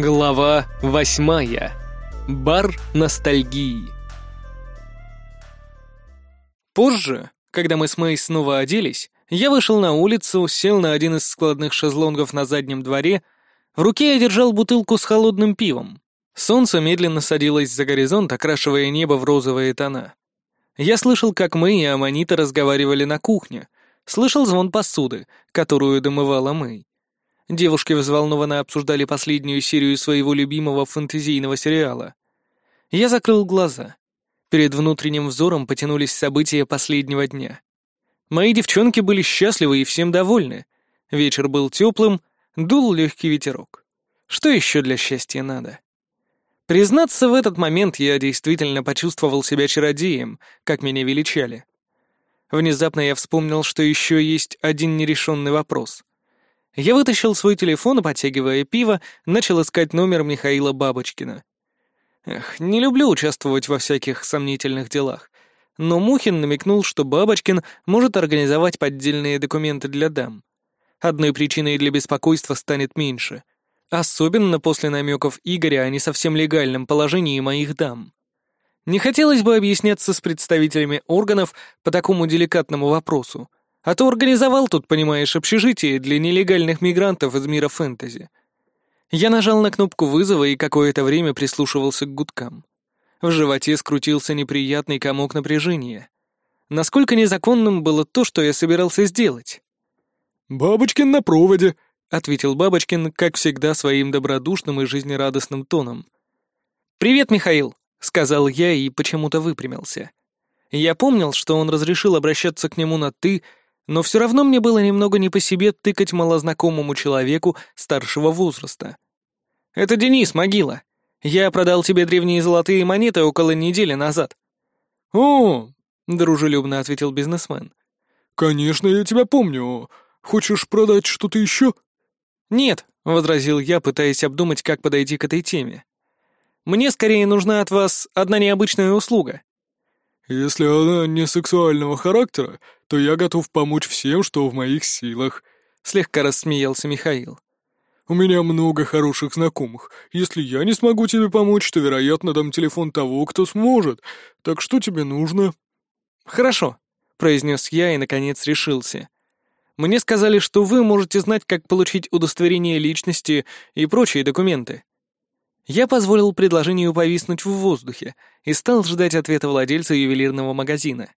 Глава восьмая. Бар ностальгии. Позже, когда мы с Мэй снова оделись, я вышел на улицу, сел на один из складных шезлонгов на заднем дворе. В руке я держал бутылку с холодным пивом. Солнце медленно садилось за горизонт, окрашивая небо в розовые тона. Я слышал, как Мэй и Аманита разговаривали на кухне. Слышал звон посуды, которую домывала Мэй. Девушки взволнованно обсуждали последнюю серию своего любимого фэнтезийного сериала. Я закрыл глаза. Перед внутренним взором потянулись события последнего дня. Мои девчонки были счастливы и всем довольны. Вечер был теплым, дул легкий ветерок. Что еще для счастья надо? Признаться, в этот момент я действительно почувствовал себя чародеем, как меня величали. Внезапно я вспомнил, что еще есть один нерешенный вопрос. Я вытащил свой телефон и, подтягивая пиво, начал искать номер Михаила Бабочкина. Эх, не люблю участвовать во всяких сомнительных делах. Но Мухин намекнул, что Бабочкин может организовать поддельные документы для дам. Одной причиной для беспокойства станет меньше. Особенно после намеков Игоря о не совсем легальном положении моих дам. Не хотелось бы объясняться с представителями органов по такому деликатному вопросу, а то организовал тут, понимаешь, общежитие для нелегальных мигрантов из мира фэнтези. Я нажал на кнопку вызова и какое-то время прислушивался к гудкам. В животе скрутился неприятный комок напряжения. Насколько незаконным было то, что я собирался сделать? «Бабочкин на проводе», — ответил Бабочкин, как всегда, своим добродушным и жизнерадостным тоном. «Привет, Михаил», — сказал я и почему-то выпрямился. Я помнил, что он разрешил обращаться к нему на «ты», но все равно мне было немного не по себе тыкать малознакомому человеку старшего возраста. «Это Денис, могила. Я продал тебе древние золотые монеты около недели назад». «О!» — дружелюбно ответил бизнесмен. «Конечно, я тебя помню. Хочешь продать что-то еще?» «Нет», — возразил я, пытаясь обдумать, как подойти к этой теме. «Мне скорее нужна от вас одна необычная услуга». «Если она не сексуального характера, то я готов помочь всем, что в моих силах», — слегка рассмеялся Михаил. «У меня много хороших знакомых. Если я не смогу тебе помочь, то, вероятно, дам телефон того, кто сможет. Так что тебе нужно?» «Хорошо», — произнес я и, наконец, решился. «Мне сказали, что вы можете знать, как получить удостоверение личности и прочие документы». Я позволил предложению повиснуть в воздухе и стал ждать ответа владельца ювелирного магазина.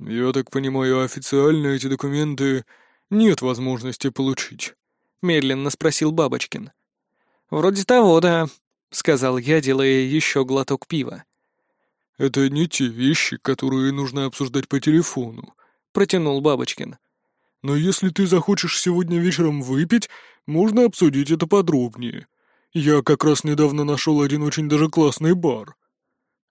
«Я так понимаю, официально эти документы нет возможности получить?» — медленно спросил Бабочкин. «Вроде того, да», — сказал я, делая еще глоток пива. «Это не те вещи, которые нужно обсуждать по телефону», — протянул Бабочкин. «Но если ты захочешь сегодня вечером выпить, можно обсудить это подробнее. Я как раз недавно нашел один очень даже классный бар».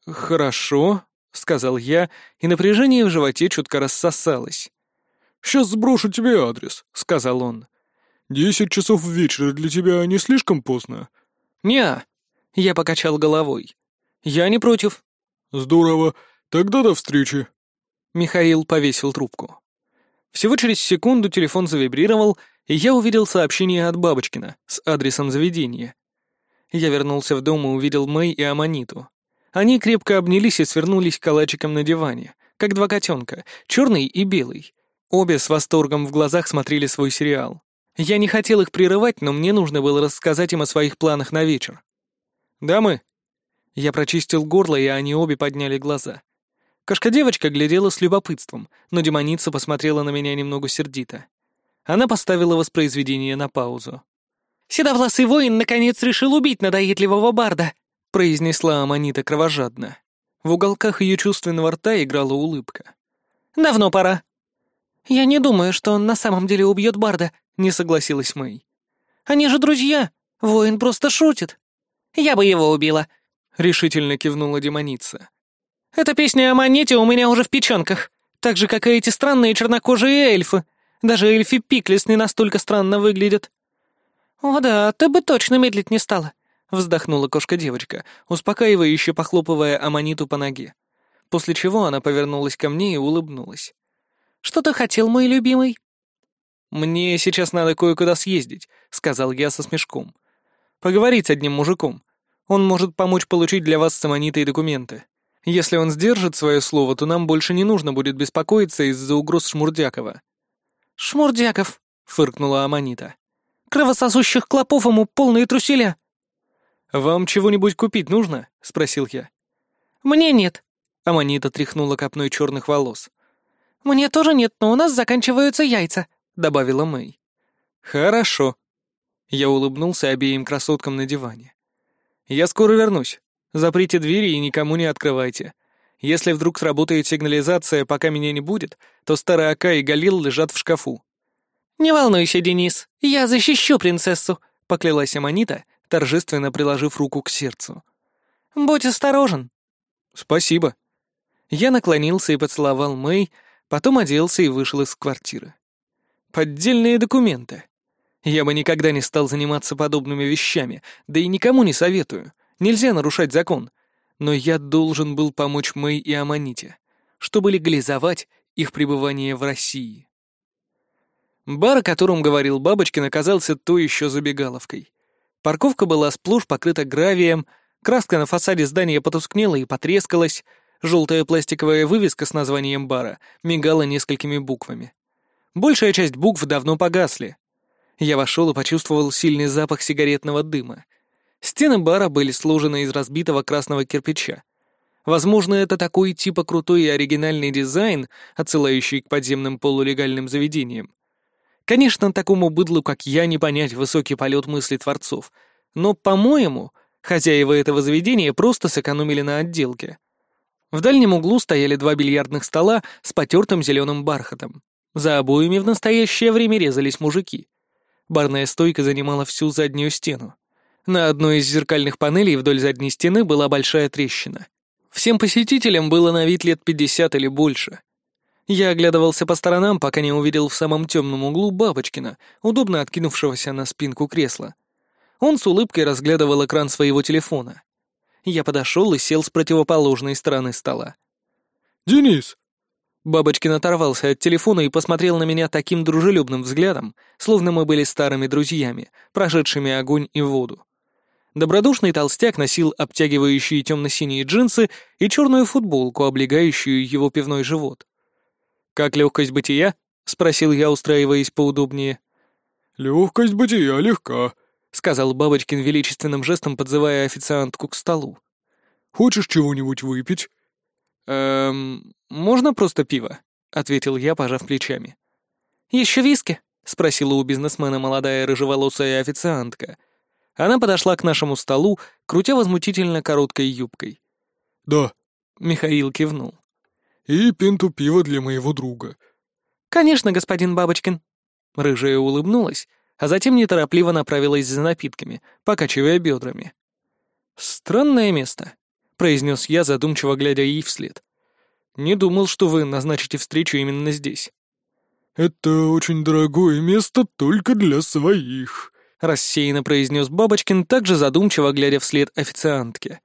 «Хорошо», — сказал я, и напряжение в животе чутко рассосалось. «Сейчас сброшу тебе адрес», — сказал он. «Десять часов вечера для тебя не слишком поздно?» «Не-а», я покачал головой. «Я не против». «Здорово. Тогда до встречи». Михаил повесил трубку. Всего через секунду телефон завибрировал, и я увидел сообщение от Бабочкина с адресом заведения. Я вернулся в дом и увидел Мэй и Аманиту. Они крепко обнялись и свернулись калачиком на диване, как два котенка, черный и белый. Обе с восторгом в глазах смотрели свой сериал. Я не хотел их прерывать, но мне нужно было рассказать им о своих планах на вечер. «Дамы!» Я прочистил горло, и они обе подняли глаза. Кошка-девочка глядела с любопытством, но демоница посмотрела на меня немного сердито. Она поставила воспроизведение на паузу. «Седовласый воин наконец решил убить надоедливого барда!» — произнесла Аманита кровожадно. В уголках ее чувственного рта играла улыбка. «Давно пора». «Я не думаю, что он на самом деле убьет Барда», — не согласилась Мэй. «Они же друзья. Воин просто шутит». «Я бы его убила», — решительно кивнула демоница. «Эта песня о монете у меня уже в печенках, так же, как и эти странные чернокожие эльфы. Даже эльфи Пиклис не настолько странно выглядят». «О да, ты бы точно медлить не стала. — вздохнула кошка-девочка, успокаивающе похлопывая Аманиту по ноге. После чего она повернулась ко мне и улыбнулась. «Что ты хотел, мой любимый?» «Мне сейчас надо кое-куда съездить», — сказал я со смешком. Поговорить с одним мужиком. Он может помочь получить для вас с Аманитой документы. Если он сдержит свое слово, то нам больше не нужно будет беспокоиться из-за угроз Шмурдякова». «Шмурдяков», — фыркнула Аманита. «Кровососущих клопов ему полные труселя». «Вам чего-нибудь купить нужно?» — спросил я. «Мне нет», — Аманита тряхнула копной черных волос. «Мне тоже нет, но у нас заканчиваются яйца», — добавила Мэй. «Хорошо». Я улыбнулся обеим красоткам на диване. «Я скоро вернусь. Заприте двери и никому не открывайте. Если вдруг сработает сигнализация, пока меня не будет, то старый Ака и Галил лежат в шкафу». «Не волнуйся, Денис, я защищу принцессу», — поклялась Аманита, торжественно приложив руку к сердцу. «Будь осторожен». «Спасибо». Я наклонился и поцеловал Мэй, потом оделся и вышел из квартиры. Поддельные документы. Я бы никогда не стал заниматься подобными вещами, да и никому не советую. Нельзя нарушать закон. Но я должен был помочь Мэй и Аманите, чтобы легализовать их пребывание в России. Бар, о котором говорил Бабочкин, оказался то еще забегаловкой. Парковка была сплошь покрыта гравием, краска на фасаде здания потускнела и потрескалась, желтая пластиковая вывеска с названием бара мигала несколькими буквами. Большая часть букв давно погасли. Я вошел и почувствовал сильный запах сигаретного дыма — Стены бара были сложены из разбитого красного кирпича. Возможно, это такой типа крутой и оригинальный дизайн, отсылающий к подземным полулегальным заведениям. Конечно, такому быдлу, как я, не понять высокий полет мысли творцов, но, по-моему, хозяева этого заведения просто сэкономили на отделке. В дальнем углу стояли два бильярдных стола с потертым зеленым бархатом. За обоями в настоящее время резались мужики. Барная стойка занимала всю заднюю стену. На одной из зеркальных панелей вдоль задней стены была большая трещина. Всем посетителям было на вид лет пятьдесят или больше. Я оглядывался по сторонам, пока не увидел в самом темном углу Бабочкина, удобно откинувшегося на спинку кресла. Он с улыбкой разглядывал экран своего телефона. Я подошел и сел с противоположной стороны стола. «Денис!» Бабочкин оторвался от телефона и посмотрел на меня таким дружелюбным взглядом, словно мы были старыми друзьями, прошедшими огонь и воду. Добродушный толстяк носил обтягивающие темно-синие джинсы и черную футболку, облегающую его пивной живот. «Как легкость бытия?» — спросил я, устраиваясь поудобнее. «Легкость бытия легка», — сказал Бабочкин величественным жестом, подзывая официантку к столу. «Хочешь чего-нибудь выпить?» «Эм, можно просто пиво?» — ответил я, пожав плечами. «Еще виски?» — спросила у бизнесмена молодая рыжеволосая официантка, она подошла к нашему столу, крутя возмутительно короткой юбкой. «Да», — Михаил кивнул. «И пинту пива для моего друга». «Конечно, господин Бабочкин». Рыжая улыбнулась, а затем неторопливо направилась за напитками, покачивая бедрами. «Странное место», — произнес я, задумчиво глядя ей вслед. «Не думал, что вы назначите встречу именно здесь». «Это очень дорогое место только для своих», — рассеянно произнес Бабочкин, также задумчиво глядя вслед официантке.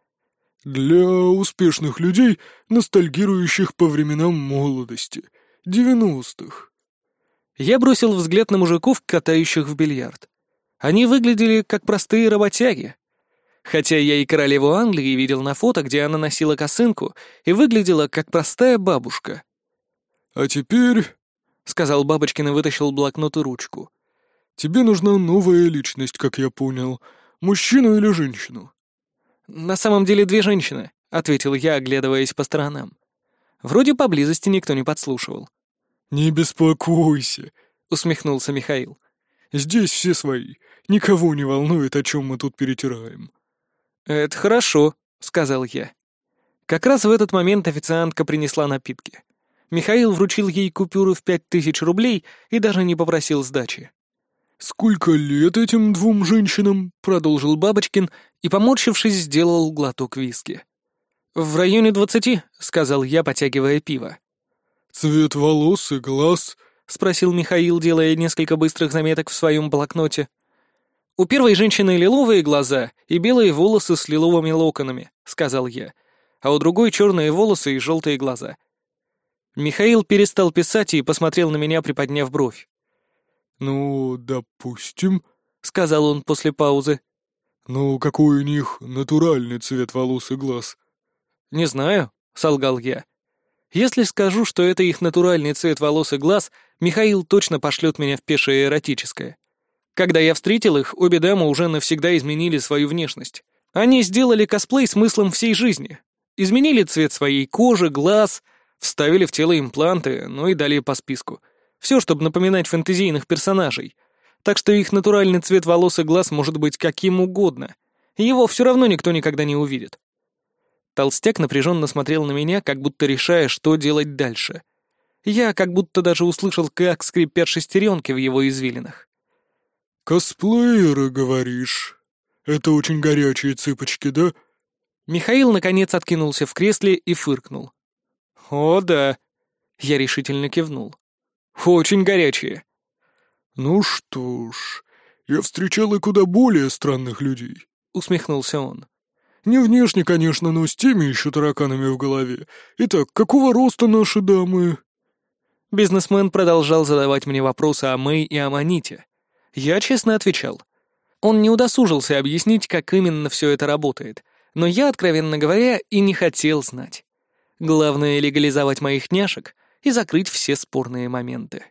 «Для успешных людей, ностальгирующих по временам молодости, девяностых». Я бросил взгляд на мужиков, катающих в бильярд. Они выглядели как простые работяги. Хотя я и королеву Англии видел на фото, где она носила косынку и выглядела как простая бабушка. «А теперь...» — сказал Бабочкин и вытащил блокнот и ручку. Тебе нужна новая личность, как я понял. Мужчину или женщину?» «На самом деле две женщины», — ответил я, оглядываясь по сторонам. Вроде поблизости никто не подслушивал. «Не беспокойся», — усмехнулся Михаил. «Здесь все свои. Никого не волнует, о чем мы тут перетираем». «Это хорошо», — сказал я. Как раз в этот момент официантка принесла напитки. Михаил вручил ей купюру в пять тысяч рублей и даже не попросил сдачи. «Сколько лет этим двум женщинам?» — продолжил Бабочкин и, поморщившись, сделал глоток виски. «В районе двадцати», — сказал я, потягивая пиво. «Цвет волос и глаз?» — спросил Михаил, делая несколько быстрых заметок в своем блокноте. «У первой женщины лиловые глаза и белые волосы с лиловыми локонами», — сказал я, «а у другой черные волосы и желтые глаза». Михаил перестал писать и посмотрел на меня, приподняв бровь. «Ну, допустим», — сказал он после паузы. Ну, какой у них натуральный цвет волос и глаз? «Не знаю», — солгал я. «Если скажу, что это их натуральный цвет волос и глаз, Михаил точно пошлет меня в пешее эротическое. Когда я встретил их, обе дамы уже навсегда изменили свою внешность. Они сделали косплей смыслом всей жизни. Изменили цвет своей кожи, глаз, вставили в тело импланты, ну и далее по списку. Все, чтобы напоминать фэнтезийных персонажей. Так что их натуральный цвет волос и глаз может быть каким угодно. Его все равно никто никогда не увидит. Толстяк напряженно смотрел на меня, как будто решая, что делать дальше. Я как будто даже услышал, как скрипят шестеренки в его извилинах. «Косплееры, говоришь? Это очень горячие цыпочки, да?» Михаил, наконец, откинулся в кресле и фыркнул. «О, да!» Я решительно кивнул. «Очень горячие!» «Ну что ж, я встречал и куда более странных людей», — усмехнулся он. «Не внешне, конечно, но с теми еще тараканами в голове. Итак, какого роста наши дамы?» Бизнесмен продолжал задавать мне вопросы о Мэй и о Маните. Я честно отвечал. Он не удосужился объяснить, как именно все это работает, но я, откровенно говоря, и не хотел знать. Главное — легализовать моих няшек и закрыть все спорные моменты.